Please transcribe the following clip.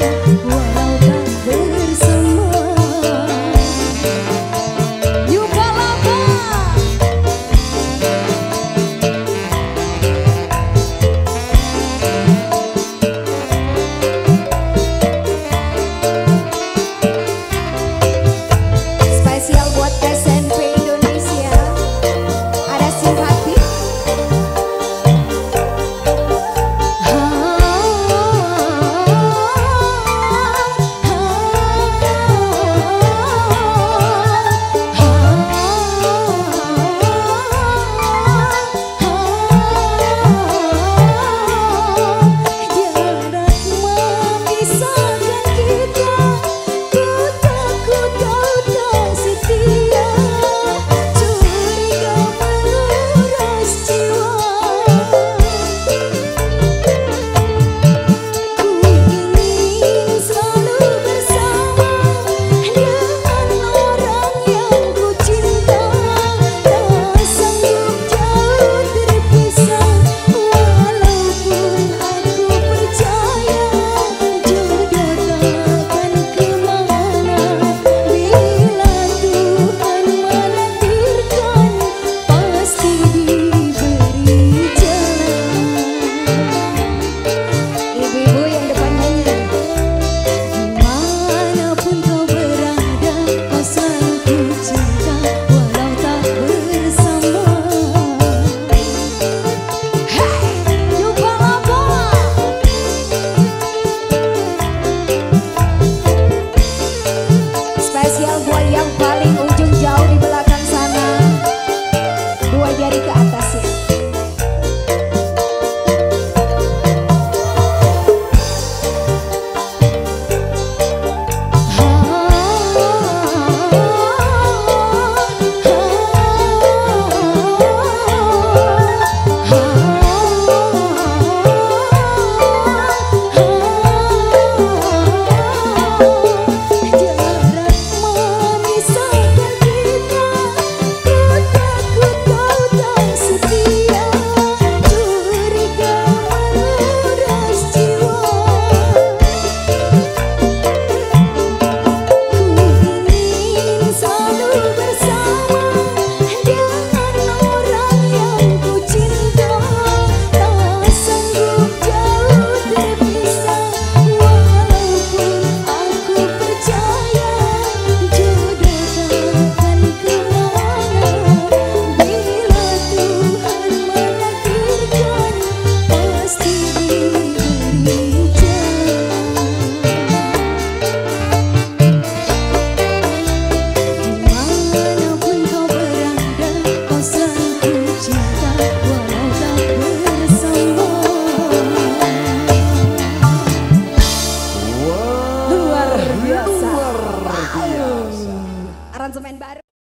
yang